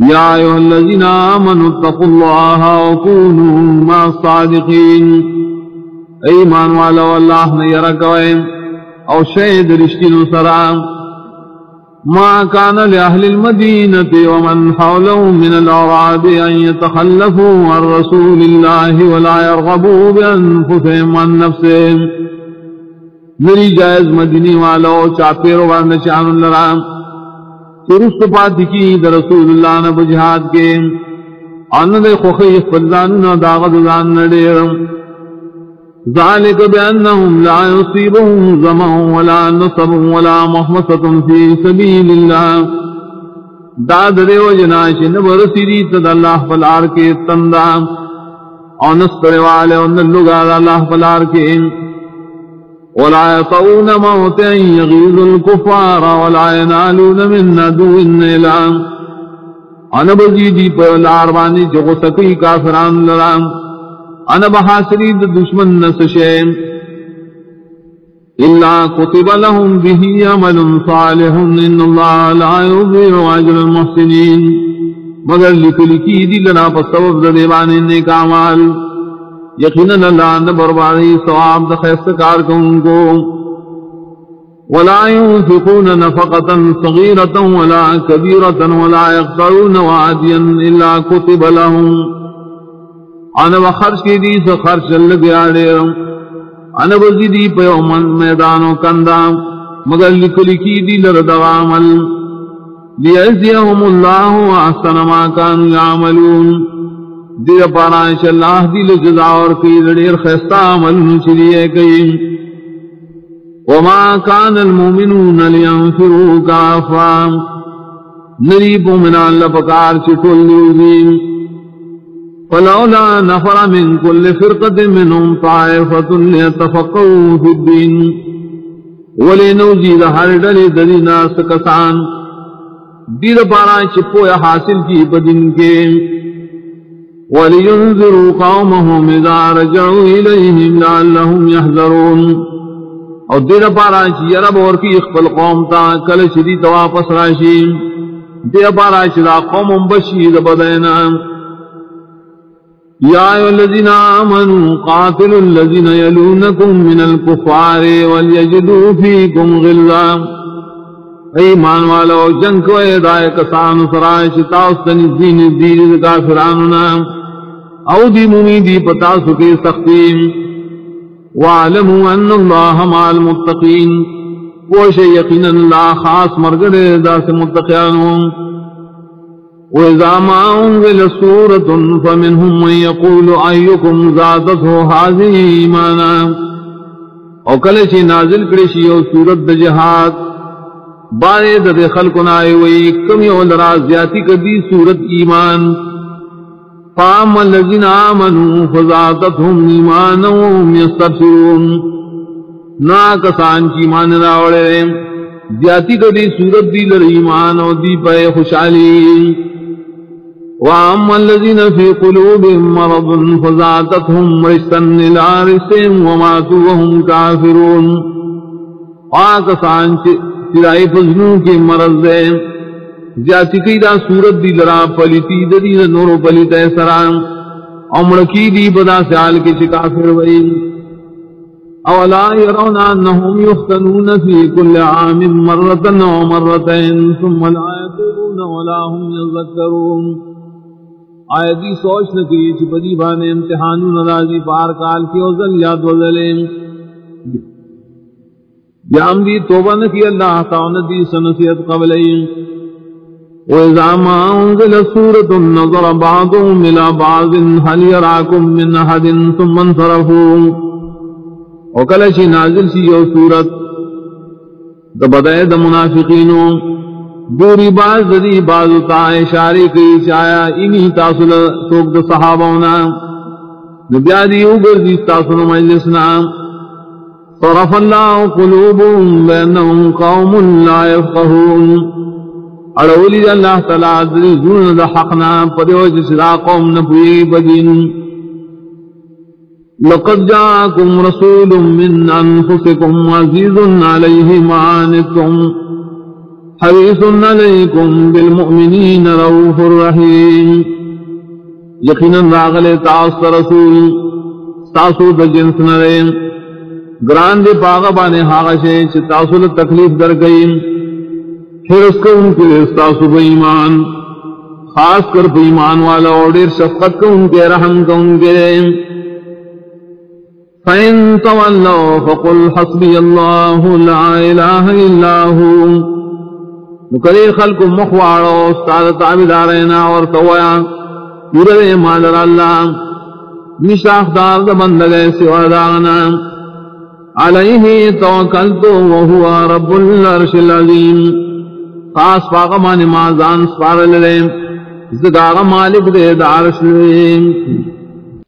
يا أيها الذين آمنوا اتقوا الله وكونوا مع الصادقين. ایمان والا واللہ نے یرکوئے او شہد رشتن سرام ما كان لأهل المدينة ومن حولهم من الأرعاب أن يتخلفوا عن رسول الله ولا يرغبوا بأنفسهم عن نفسهم. میری جائز مدینی والو چاپیرو وارنشان اللہ ترست پاتی کی در رسول اللہ نب جہاد کے۔ آن دے خوخی فلزان نا داغت زان نڈیر ذالک بأنهم لا يصيبهم زمع ولا نصب ولا محمصة في سبيل الله داد دے و جناش نبر سیدی تد اللہ فالعار کے تندہ۔ آنس پر والے انن لگا اللہ فالعار کے۔ ولا يطعون موتا يغيظ الكفار ولا ينالون من ندو النيلام انا بزيدي پر لاربانی جو سکی کافران لرام انا بحاسری دشمن نسشیم إلا كتب لهم به عمل صالح إن الله لا يضيع أجر المحسنين مگر لکلکی دی لنا پسبب دیوان نیک اعمال یقینا اللہ نے بربادی ثواب دخیست کار کن کو۔ ولا ينفقون نفقة صغيرة ولا كبيرة ولا يقطعون وعديا إلا كتب لهم۔ انا وخرج کی دی سے خرچ لگیا دیر انا بزیدی پیومن میدانو کندا مگر لکلی کی دی لردوامل لیعزیهم اللہ احسن ما كانوا يعملون۔ دیر پارانش اللہ دی لجزا اور کی لڑیر خیستا عمل نچلیے کئی۔ وما کان المومنون لینفروا کافا نریب من اللہ پکار چکل لیوزیم فلولا نفر من كل فرقة منهم طائفة ليتفقوا في الدين ولنوزيد هردل دلنا سكسان دیر پارا چپو حاصل کی بدن کے۔ ولينذروا قومهم إذا رجعوا إليهم لعلهم يحذرون. او دیر پارا چی یرب اور کی اخفل قوم تا کل شدی تواپس راشی. دیر پارا چی دا قوم بشید بدینا. یا ایو الذین آمنوا قاتلوا الذین یلونکم من الكفار ولیجدوا فیکم غلظا. ایمان والا جنگ کو دائے کسان سرائے چتاؤستنی دین دین کافراننا او دی ممی دی پتا سکی سختی وعلموا ان اللہ مع المتقین کوش یقین اللہ خاص مرگڑ دا سے متقیانوں وَإِذَا مَا أُنزِلَ سُورَةٌ فَمِنْهُمْ مَنْ يَقُولُ أَيُّكُمْ زَادَتْهُ هَذِهِ إِيمَانًا. او کله چې نازل کړي شي او سورت د جهاد باندې د خلکو نه وي کوم یو لرا زیاتی کدي سورت ایمان. فام الذين آمنوا فزادتهم ایمانا وهم يستبشرون نا کسان کی ایمان راوڑے زیادتی کدی صورت دی لر ایمان و دی پے خوشحالی. وَأَمَّا الَّذِينَ فِي قُلُوبِهِم مَّرَضٌ فَزَادَتْهُمْ رِجْسًا إِلَىٰ رِجْسِهِمْ وَمَاتُوا وَهُمْ كَافِرُونَ. آکسان چرائی فضلوں کے مرض دے زیادتی کی دا صورت دی لرا پلیتی دی نور پلیت سرام امڑکی دی بدا سیال کے چکافر وئی اولا يرون انهم يفتنون في كل عام مرة او مرتين ثم لا يتوبون ولا هم يذكرون آیتی سوچ نکی چی پدی بانے امتحانو نرازی پار کال کی اوزل یاد وزلیں بیام دی توبہ نکی اللہ تعالی دی سنسیت قبلیں وَإِذَا نازل شي یو سورت د بدای د دوری باز دی باز تا اشاری کی چایا انہی تاسل سوک د صحابونا نبیا دی اوگر دی تاسل مجلسنا صرف اللہ قلوبهم بینهم قوم لا يفقهون اڑولی دا اللہ تعالیٰ دلی زون دا حقنا پدیو جسرا قوم نپوئی بدین۔ لقد جاءكم رسول من أنفسكم عزيز عليه ما عنتم حریص علیکم بالمؤمنین روح الرحیم۔ یقینا راغل تاس رسول، تاسو د جنس نرے گران دے پاغا بانے حاغشے، چھ تاسو د تکلیف در گئی پھر اس کو ان کے تاسو با ایمان، خاص کر پہ ایمان والا اور دیر شفقت کو ان کے رحم کو ان کے فَإِن تَوَلَّوْا فَقُلْ حَسْبِيَ اللَّهُ لَا إِلَهَ إِلَّا هُوَ۔ مکرے خلق مخواڑو استاد تعبیدارینا اور تویا پورے مادر اللہ۔ نشاخ دار دا بندگے سوا داغنا علیہ توکلتو وہو رب العرش العظیم۔ خاص پاغ پاقمان مازان سپارل للے زداغ مالک دے دارش للے